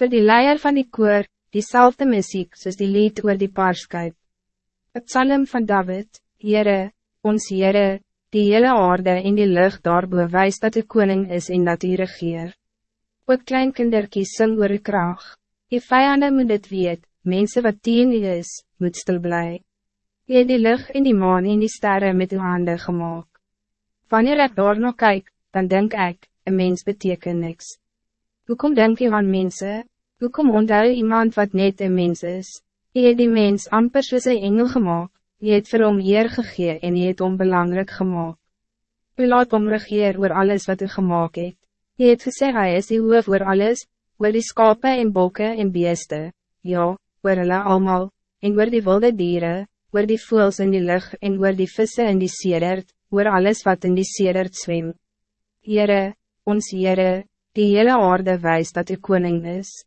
Voor die leier van die koor, diezelfde muziek soos die lied oor die paarskuip. Het psalm van David, Heere, ons Heere, die hele aarde in die lucht daar bewijs dat de koning is en dat hij regeer. Ook kleinkinderkies sing oor die kraag. Je vijanden moet het weet, mensen wat teen u is, moet stil blij. Je het die lucht in die maan en die sterren met uw handen gemaakt. Wanneer ik daar nog kijk, dan denk ik, een mens betekent niks. Hoekom denk je aan mensen? Hoekom onthou iemand wat net een mens is? Je het die mens amper soos een engel gemaakt, je het vir hom eer gegee en je het onbelangrijk gemaakt. U laat hom regeer oor alles wat u gemaakt het. Je het gesê hy is die hoof oor alles, oor die skape en bokke en beeste, ja, oor hulle allemaal, en oor die wilde dieren, oor die voels in die lucht en oor die vissen in die sedert, oor alles wat in die sedert zwem. Heere, ons Heere, die hele aarde wijst dat u koning is.